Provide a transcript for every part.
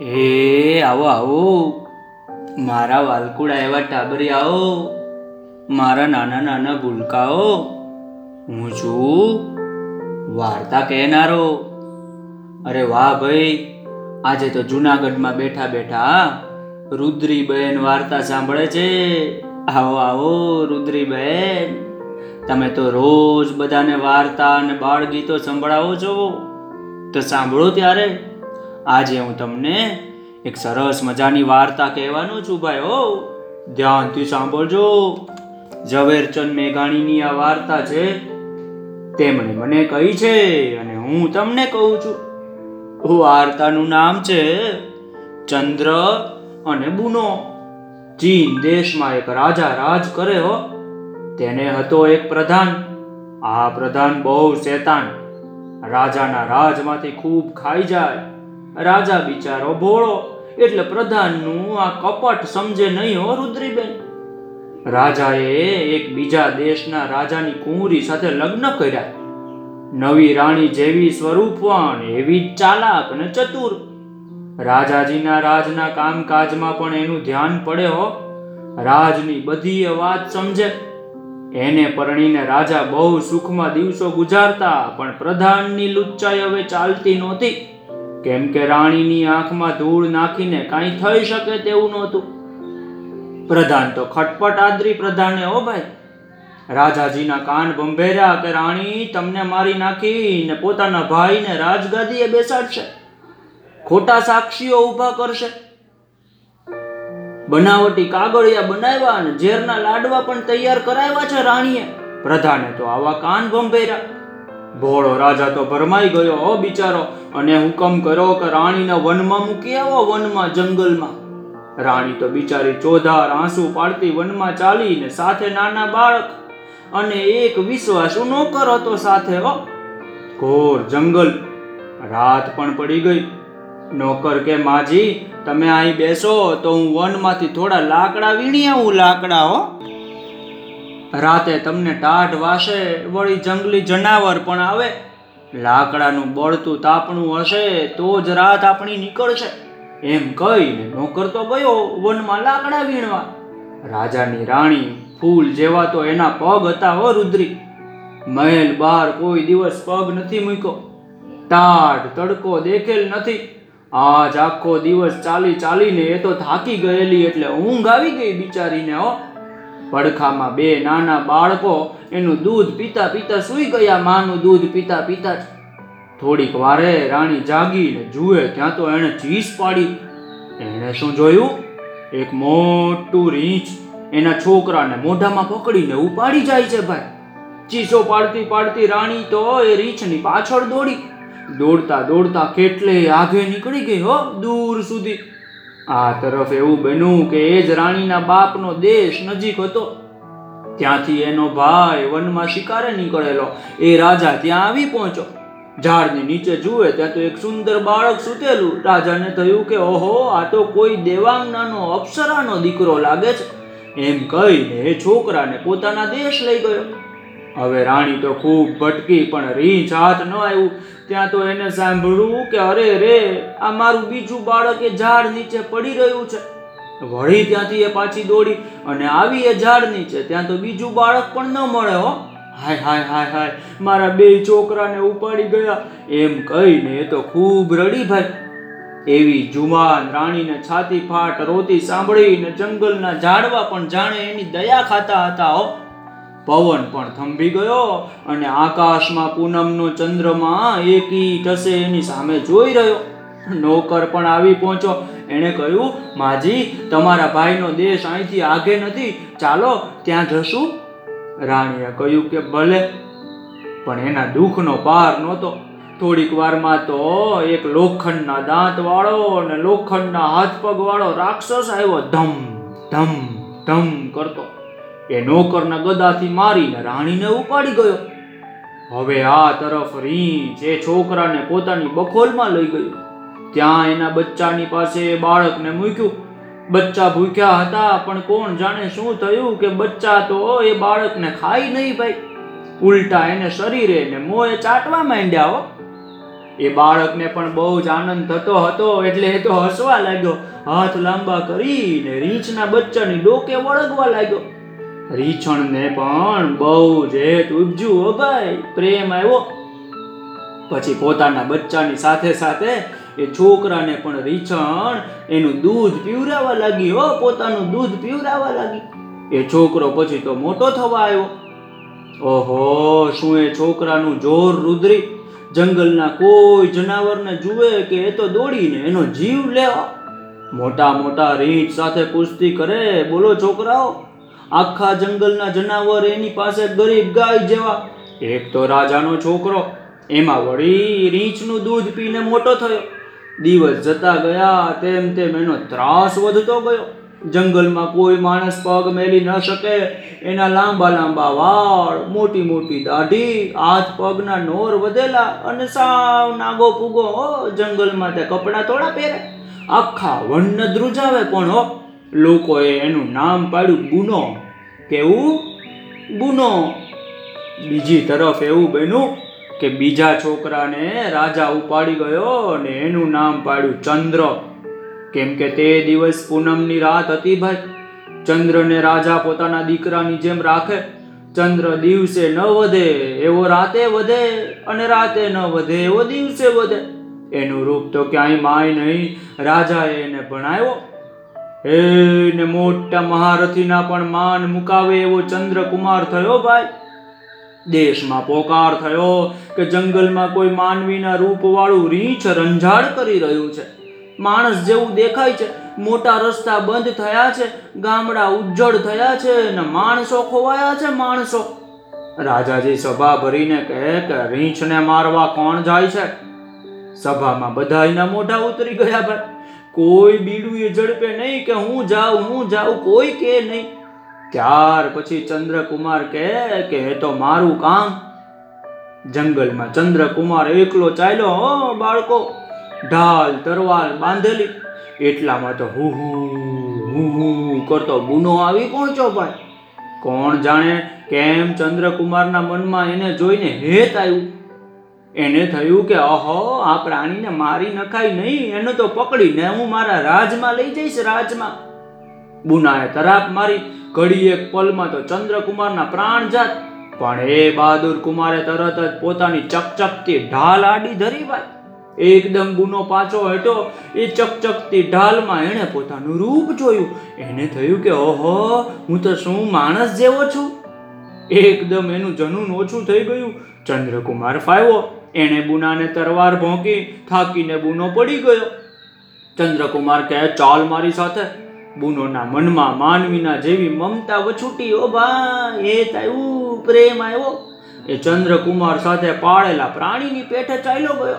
એ, આવો આવો. મારા વાલકુડા એવા ટાબરિયાઓ મારા નાના નાના ભૂલકાઓ. હું છું વાર્તા કહેનારો. અરે વાહ ભાઈ, આજે તો જુનાગઢમાં બેઠા બેઠા રુદ્રીબહેન વાર્તા સાંભળે છે. આવો આવો, રુદ્રીબેન. તમે તો રોજ બધાને વાર્તા અને બાળગીતો સંભળાવો છો. તો સાંભળો ત્યારે. આજે હું તમને એક સરસ મજાની વાર્તા કહેવાનો છું ભાઈ, હો. ધ્યાનથી સાંભળજો. ઝવેરચંદ મેઘાણીની આ વાર્તા છે, તેમણે મને કહી છે અને હું તમને કહું છું. વાર્તાનું નામ છે, ચંદ્ર અને બુનો. ચીન દેશમાં એક રાજા રાજ કરે, હો. તેને હતો એક પ્રધાન. આ પ્રધાન બહુ શેતાન. રાજાના રાજમાંથી ખૂબ ખાઈ જાય. રાજા બિચારો ભોળો, એટલે પ્રધાનનું આ કપટ સમજે નહીં હો, રુદ્રીબેન. રાજાએ એક બીજા દેશના રાજાની કુંવરી સાથે લગ્ન કર્યા. નવી રાણી જેવી સ્વરૂપવાન એવી જ ચાલાક અને ચતુર. રાજાજીના રાજના કામકાજમાં પણ એનું ધ્યાન પડે હો. રાજની બધી વાત સમજે. એને પરણીને રાજા બહુ સુખમાં દિવસો ગુજારતા, પણ પ્રધાનની લુચ્ચાઈ હવે ચાલતી નહોતી. કેમ કે રાણીની આંખમાં ધૂળ નાખીને કાંઈ થઈ શકે તેવું નહોતું. પ્રધાન તો ખટપટ આદરી પ્રધાને હો ભાઈ, રાજાજીના કાન બંભેર્યા કે રાણી તમને મારી નાખીને પોતાના ભાઈને રાજગાદીએ બેસાડશે, ખોટા સાક્ષીઓ ઊભા કરશે. બનાવટી કાગળિયા બનાવ્યા અને ઝેરના લાડવા પણ તૈયાર કરાવ્યા છે રાણીએ. પ્રધાને તો આવા કાન ભંભેર્યા ભોળો રાજા તો ભરમાઈ ગયો, હો બિચારો. અને હુકમ કર્યો કે રાણીને વનમાં મૂકી આવો, વનમાં, જંગલમાં. રાણી તો બિચારી ચોધાર આંસુ પાડતી વનમાં ચાલીને સાથે નાના બાળક અને એક વિશ્વાસુ નોકર હતો સાથે, હો. ઘોર જંગલ. રાત પણ પડી ગઈ. નોકર કે, માજી, તમે અહીં બેસો તો હું વનમાંથી થોડા લાકડા વીણી આવું, લાકડા, હો. રાતે તમને ટાઢ વાસે વળી જંગલી જનાવર પણ આવે. લાકડાનું બળતું તાપણું હશે, તો જ રાત આપણી નીકળશે. એમ કહીને નોકર તો ગયો વનમાં લાકડા વીણવા. રાજાની રાણી ફૂલ જેવા તો એના પગ હતા હો, રુદ્રી. મહેલ બહાર કોઈ દિવસ પગ નથી મૂક્યો. ટાઢ તડકો દેખેલ નથી. આજ આખો દિવસ ચાલી ચાલીને એ તો થાકી ગયેલી એટલે ઊંઘ આવી ગઈ બિચારીને, હો. પડખામાં બે નાના બાળકો એનું દૂધ પીતા પીતા સૂઈ ગયા, માનું દૂધ પીતા પીતા થોડીક વારે રાણી જાગીને જુએ, ત્યાં તો એણે ચીસ પાડી. એણે શું જોયું? એક મોટું રીંછ એના છોકરાને મોઢામાં પકડીને ઉપાડી જાય છે ભાઈ. ચીસો પાડતી પાડતી રાણી તો એ રીંછની પાછળ દોડી. દોડતા દોડતા કેટલે આગે નીકળી ગઈ હો, દૂર સુધી. આ તરફ એવું બન્યું કે એ જ રાણીના બાપનો દેશ નજીક હતો. ત્યાંથી એનો ભાઈ વનમાં શિકારે નીકળેલો. એ રાજા ત્યાં આવી પહોંચ્યો. ઝાડની નીચે જુએ ત્યાં તો એક સુંદર બાળક સૂતેલું. રાજાને થયું કે ઓહો, આ તો કોઈ દેવાંગનાનો અપ્સરાનો દીકરો લાગે છે. એમ કહીને એ છોકરાને પોતાના દેશ લઈ ગયો. હવે રાણી તો ખૂબ ભટકી, પણ રીંછ હાથ ન આવ્યું. ત્યાં તો એને સાંભળ્યું કે અરે રે, આ મારું બીજું બાળક એ ઝાડ નીચે પડી રહ્યું છે. વળી ત્યાંથી એ પાછી દોડી અને આવી એ ઝાડ નીચે. ત્યાં તો બીજું બાળક પણ ન મળે હો. હાય હાય હાય હાય, મારા બે છોકરાને ઉપાડી ગયા. એમ કહીને એ તો ખૂબ રડી ભાઈ. એવી જુવાન રાણીને છાતી ફાટ રોતી સાંભળીને જંગલના ઝાડવા પણ જાણે એની દયા ખાતા હતા હો. પવન પણ થંભી ગયો અને આકાશમાં પૂનમનો ચંદ્રમા એકી ટસે એની સામે જોઈ રહ્યો. નોકર પણ આવી પહોંચ્યો. એણે કહ્યું, માજી, તમારા ભાઈનો દેશ અહીંથી આગે નથી. ચાલો, ત્યાં જશું. રાણીએ કહ્યું કે, ભલે. પણ એના દુઃખનો પાર નહોતો. થોડીક વારમાં તો એક લોખંડના દાંત વાળો અને લોખંડના હાથ પગ વાળો રાક્ષસ આવ્યો ધમ ધમ ધમ કરતો. એ નોકરના ગદાથી મારીને રાણીને ઉપાડી ગયો. હવે આ તરફ રીંછ એ છોકરાને પોતાની બખોલમાં લઈ ગયો. ત્યાં એના બચ્ચાની પાસે બાળકને મૂક્યું. બચ્ચા ભૂખ્યા હતા, પણ કોણ જાણે શું થયું કે બચ્ચા તો એ બાળકને ખાઈ નહીં ભાઈ ઉલટા એને શરીરે ને મોએ ચાટવા માંડ્યા હો. એ બાળકને પણ બહુ જ આનંદ થતો હતો, એટલે એ તો હસવા લાગ્યો. હાથ લાંબા કરીને રીંછના બચ્ચાની ડોકે વળગવા લાગ્યો. રીંછણને પણ બહુ જ હેત ઉપજ્યું, હો ભાઈ. પ્રેમ આવ્યો. પછી પોતાના બચ્ચાની સાથે સાથે એ છોકરાને પણ રીંછણ, એનું દૂધ પીવરાવા લાગી, હો, પોતાનું દૂધ પીવરાવા લાગી. એ છોકરો પછી તો મોટો થવા આવ્યો. ઓહો, શું એ છોકરાનું જોર રુદ્રી? જંગલના કોઈ જનાવરને જુએ કે એ તો દોડીને એનો જીવ લેવા? મોટા મોટા રીંછ સાથે કુસ્તી કરે, બોલો છોકરાઓ. આખા જંગલના જનાવર એની પાસે ગરીબ ગાય જેવા. એક તો રાજાનો છોકરો, એમાં વળી રીંછનું દૂધ પીને મોટો થયો. દિવસ જતા ગયા, તેમ તેમ એનો ત્રાસ વધતો ગયો. જંગલમાં કોઈ માણસ પગ મેલી ન શકે, એના લાંબા લાંબા વાળ, મોટી મોટી દાઢી, હાથ પગના નોર વધેલા અને સાવ નાગો પૂગો હો, જંગલમાં તે કપડાં થોડા પહેરે. આખા વન ધ્રુજાવે પણ, હો લોકોએ એનું નામ પાડ્યું ગુનો કેવું? ગુનો બીજી તરફ એવું બન્યું કે બીજા છોકરાને રાજા ઉપાડી ગયો અને એનું નામ પાડ્યું ચંદ્ર. કેમ કે તે દિવસ પૂનમની રાત હતી ભાઈ. ચંદ્રને રાજા પોતાના દીકરાની જેમ રાખે. ચંદ્ર દિવસે ન વધે, એવો રાતે વધે અને રાતે ન વધે, એવો દિવસે વધે. એનું રૂપ તો ક્યાંય માય નહીં. રાજાએ એને ભણાવ્યો. એને મોટા મહારથીના પણ માન મુકાવે એવો ચંદ્રકુમાર થયો ભાઈ. દેશમાં પોકાર થયો કે જંગલમાં કોઈ માનવીના રૂપવાળું રીંછ રંજાડ કરી રહ્યું છે. માણસ જેવું દેખાય છે. મોટા રસ્તા બંધ થયા છે. ગામડા ઉજ્જડ થયા છે ને માણસો ખોવાયા છે માણસો. રાજાજી સભા ભરીને કહે કે રીંછને મારવા કોણ જાય છે? સભામાં બધાયના મોઢા ઉતરી ગયા ભાઈ. કોઈ બીડું એ ઝડપે નહીં કે હું જાઉં હું જાઉં, કોઈ કે નહીં. ત્યાર પછી ચંદ્રકુમાર કહે કે, એ તો મારું કામ. જંગલમાં ચંદ્રકુમાર એકલો ચાલ્યો, હો, બાળકો, ઢાલ, તરવાલ બાંધેલી. એટલામાં તો હું હું હું કરતો ગુનો આવી પહોંચ્યો ભાઈ? કોણ જાણે કેમ ચંદ્રકુમારના મનમાં એને જોઈને હેત આવ્યું? એને થયું કે, અહો, આ પ્રાણીને મારી નખાય નહીં, એને તો પકડીને હું મારા રાજમાં લઈ જઈશ, રાજમાં. બુનાએ તરાપ મારી ઘડી એક પલમાં તો ચંદ્રકુમારના પ્રાણ જાત, પણ એ બહાદુર કુમારે તરત જ પોતાની ચકચકતી ઢાલ આડી ધરી ભાઈ એકદમ ગુનો પાછો હટ્યો એ ચકચકતી ઢાલમાં એણે પોતાનું રૂપ જોયું. એને થયું કે ઓહો હું તો શું માણસ જેવો છું? એકદમ એનું જનૂન ઓછું થઈ ગયું. ચંદ્રકુમાર ફાવ્યો. એણે બુનાને તરવાર ભોંકી, થાકીને બુનો પડી ગયો. ચંદ્રકુમાર કહે, ચાલ મારી સાથે. બુનોના મનમાં માનવીના જેવી મમતા વછૂટી, ઓ ભાઈ, એ તાયું પ્રેમ આવ્યો એ ચંદ્રકુમાર સાથે પાળેલા પ્રાણીની પેઠે ચાલ્યો ગયો.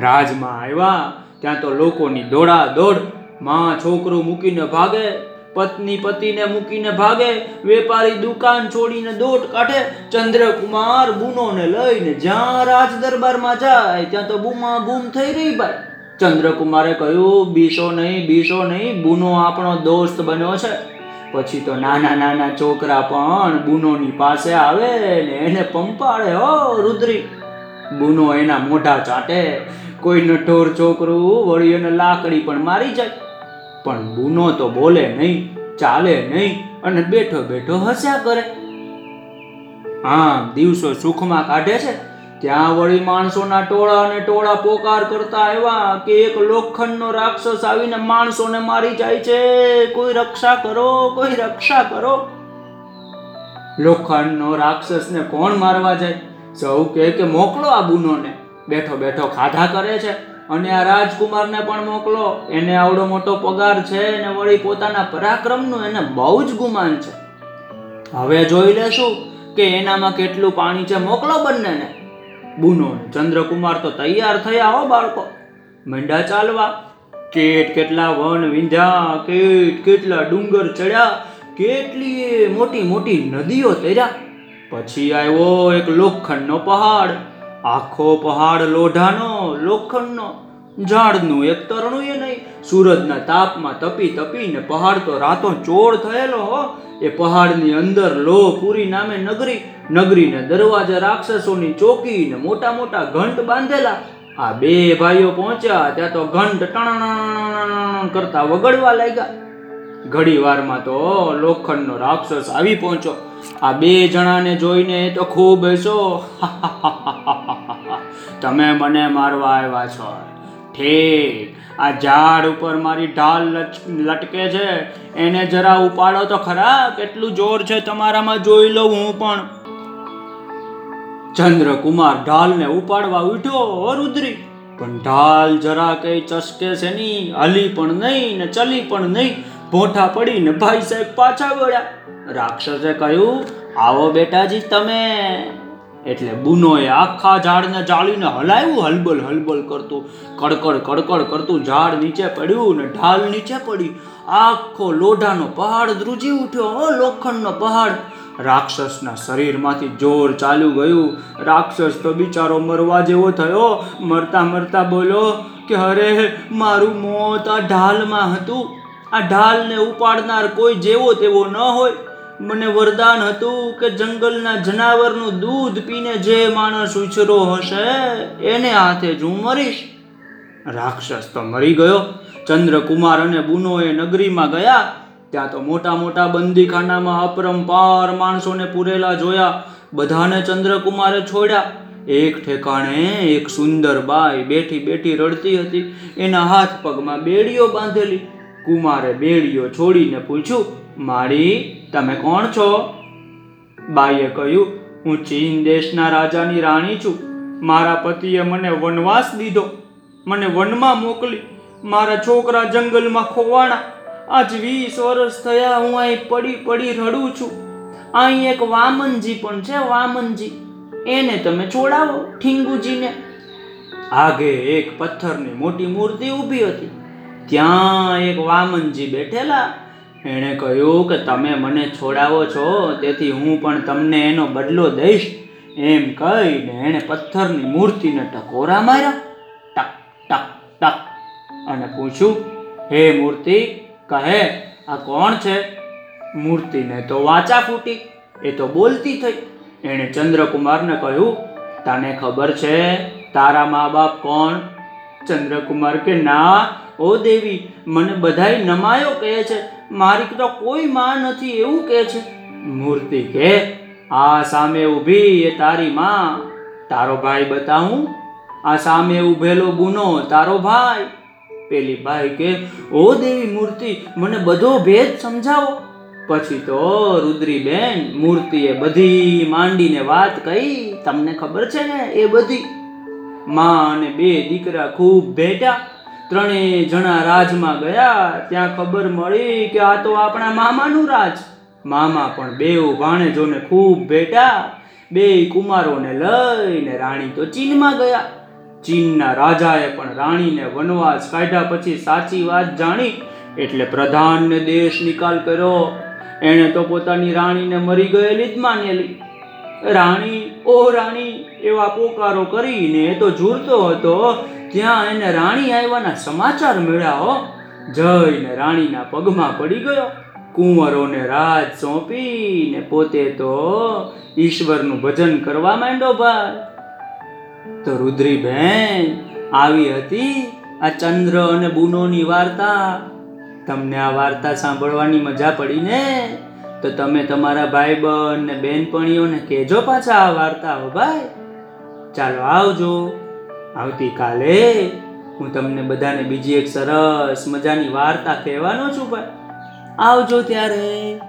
રાજમાં આવ્યા, ત્યાં તો લોકોની દોડા દોડમાં છોકરો મૂકીને ભાગે પત્ની પતિને મૂકીને ભાગે, વેપારી દુકાન છોડીને દોટ કાઢે, ચંદ્રકુમાર બુનોને લઈને જ્યાં રાજ દરબારમાં જાય, ત્યાં તો બૂમા બૂમ થઈ રહી ભાઈ. ચંદ્રકુમારે કહ્યું, બીસો નહીં બીસો નહીં, બુનો આપણો દોસ્ત બન્યો છે. પછી તો નાના નાના છોકરા પણ બુનોની પાસે આવે ને એને પંપાડે હો, રુદ્રી. બુનો એના મોઢા ચાટે કોઈનો ઢોર છોકરું વળી એને લાકડી પણ મારી જાય. પણ બુનો તો બોલે નહીં, ચાલે નહીં અને બેઠો બેઠો હસ્યા કરે. હા, દિવસો સુખમાં કાઢે છે. ત્યાં વળી માણસોના ટોળા અને ટોળા પોકાર કરતા આવ્યા કે એક લોખંડનો રાક્ષસ આવીને માણસોને મારી જાય છે. કોઈ રક્ષા કરો, કોઈ રક્ષા કરો. લોખંડનો રાક્ષસને કોણ મારવા જાય? સૌ કે મોકલો આ બુનોને. બેઠો બેઠો ખાધા કરે છે. અને આ રાજકુમારને પણ મોકલો. એને આવડો મોટો પગાર છે અને વળી પોતાના પરાક્રમનું એને બહુ જ ગુમાન છે. હવે જોઈ લેશું કે એનામાં કેટલું પાણી છે. મોકલો બંનેને. બુનો ચંદ્રકુમાર તો તૈયાર થયા હો બાળકો. મંડા ચાલવા. કેટ કેટલા વન વિંધ્યા, કેટ કેટલા ડુંગર ચડ્યા કેટલી મોટી મોટી નદીઓ તર્યા. પછી આવ્યો એક લોખંડનો પહાડ. આખો પહાડ લોઢાનો, લોખંડનો, ઝાડનું, એક તરણું એ નહીં. સૂરજના તાપમાં તપી તપીને પહાડ તો રાતો ચોર થયેલો હો. એ પહાડની અંદર લોહપુરી નામે નગરી, નગરીને દરવાજા રાક્ષસોની ચોકી ને મોટા મોટા ઘંટ બાંધેલા. આ બે ભાઈઓ પહોંચ્યા, ત્યાં તો ઘંટ ટણ કરતા વગડવા લાગ્યા ઘડી વારમાં તો લોખંડનો રાક્ષસ આવી પહોંચ્યો આ બે જણાને જોઈને તો ખૂબ હસો તમે મને મારવા આવ્યા છો. ઠીક. આ ઝાડ ઉપર મારી ઢાલ લટકે છે. એને જરા ઉપાડો તો ખરા, કેટલું જોર છે તમારામાં જોઈ લઉં હું પણ. ચંદ્રકુમાર ઢાલને ઉપાડવા ઉઠ્યો રુદ્રી. પણ ઢાલ જરા કઈ ચસકે છે નહીં, હલી પણ નહીં ને ચલી પણ નહીં. ભોઠા પડીને ભાઈ સાહેબ પાછા વળ્યા. રાક્ષસે કહ્યું, આવો બેટાજી, તમે એટલે બુનોએ આખા ઝાડને જાળીને હલાવ્યું, હલબલ હલબલ કરતું, કડકડ કડકડ કરતું, ઝાડ નીચે પડ્યું ને ઢાલ નીચે પડી. આખો લોઢાનો પહાડ ધ્રુજી ઉઠ્યો, હો લોખંડનો પહાડ. રાક્ષસના શરીરમાંથી જોર ચાલ્યું ગયું. રાક્ષસ તો બિચારો મરવા જેવો થયો. મરતા મરતા બોલો કે અરે, મારું મોત આ ઢાલમાં હતું. આ ઢાલને ઉપાડનાર કોઈ જેવો તેવો ન હોય. મને વરદાન હતું કે જંગલના જનાવરનું દૂધ પીને જે માણસ ઉછરો હશે, એને હાથે જ હું મરીશ. રાક્ષસ તો મરી ગયો. ચંદ્રકુમાર અને બુનો એ નગરીમાં ગયા. ત્યાં તો મોટા મોટા બંદીખાનામાં અપરંપાર માણસોને પૂરેલા જોયા. બધાને ચંદ્રકુમારે છોડ્યા. એક ઠેકાણે એક સુંદર બાઈ બેઠી બેઠી રડતી હતી. એના હાથ પગમાં બેડીઓ બાંધેલી. કુમારે બેડીઓ છોડીને પૂછ્યું, મારી તમે કોણ છો? બાઈએ કહ્યું, હું ચીન દેશના રાજાની રાણી છું. મારા પતિએ મને વનવાસ દીધો. મને વનમાં મોકલી. મારા છોકરા જંગલમાં ખોવાણા. આજ વીસ વર્ષ થયા હું અહીં પડી પડી રડું છું. અહીં એક વામનજી પણ છે, વામનજી. એને તમે છોડાવો ઠીંગુજીને. આગે એક પથ્થરની મોટી મૂર્તિ ઊભી હતી. ત્યાં એક વામનજી બેઠેલા એણે કહ્યું કે તમે મને છોડાવો છો, તેથી હું પણ તમને એનો બદલો દઈશ. એમ કહીને એણે પથ્થરની મૂર્તિને ટકોરા માર્યા. ટક ટક ટક. અને પૂછ્યું, હે મૂર્તિ, કહે, આ કોણ છે? મૂર્તિને તો વાચા ફૂટી, એ તો બોલતી થઈ. એણે ચંદ્રકુમારને કહ્યું, તને ખબર છે તારા મા બાપ કોણ? ચંદ્રકુમાર કે, ના, ઓ દેવી, મને બધાય નમાયો કહે છે. મારી તો કોઈ માં નથી એવું કહે છે. મૂર્તિ કે, આ સામે ઊભી એ તારી માં. તારો ભાઈ બતાવું, આ સામે ઊભેલો ગુનો, તારો ભાઈ. પેલી ભાઈ કે, ઓ દેવી મૂર્તિ, મને બધો ભેદ સમજાવો. પછી તો રુદ્રીબેન મૂર્તિએ બધી માંડીને વાત કહી, તમને ખબર છે ને એ બધી? માં અને બે દીકરા ખૂબ ભેટા ત્રણેય જણા રાજમાં ગયા, ત્યાં ખબર મળી કે આ તો આપણા મામાનું રાજ. મામા પણ બેઉ ભાણેજોને ખૂબ ભેટા બે કુમારોને લઈને રાણી તો ચીનમાં ગયા. ચીનના રાજાએ પણ રાણીને વનવાસ કાઢ્યા પછી સાચી વાત જાણી, એટલે પ્રધાનને દેશ નિકાલ કર્યો. એણે તો પોતાની રાણીને મરી ગયેલી જ માનેલી. રાણી, ઓ રાણી, એવા પોકારો કરીને તો ઝૂરતો હતો ત્યાં એને રાણી આવ્યાના સમાચાર મળ્યા હો. જઈને રાણીના પગમાં પડી ગયો. કુંવરોને રાજ સોંપીને પોતે તો ઈશ્વરનું ભજન કરવા માંડ્યો ભાઈ. તો રુદ્રીબેન આવી હતી આ ચંદ્ર અને બુનોની વાર્તા. તમને આ વાર્તા સાંભળવાની મજા પડી ને? તો તમે તમારા ભાઈ બહેન ને બેનપણીઓને કહેજો પાછા આ વાર્તા હો ભાઈ. ચાલો આવજો. આવતીકાલે હું તમને બધાને બીજી એક સરસ મજાની વાર્તા કહેવાનો છું ભાઈ. આવજો ત્યારે.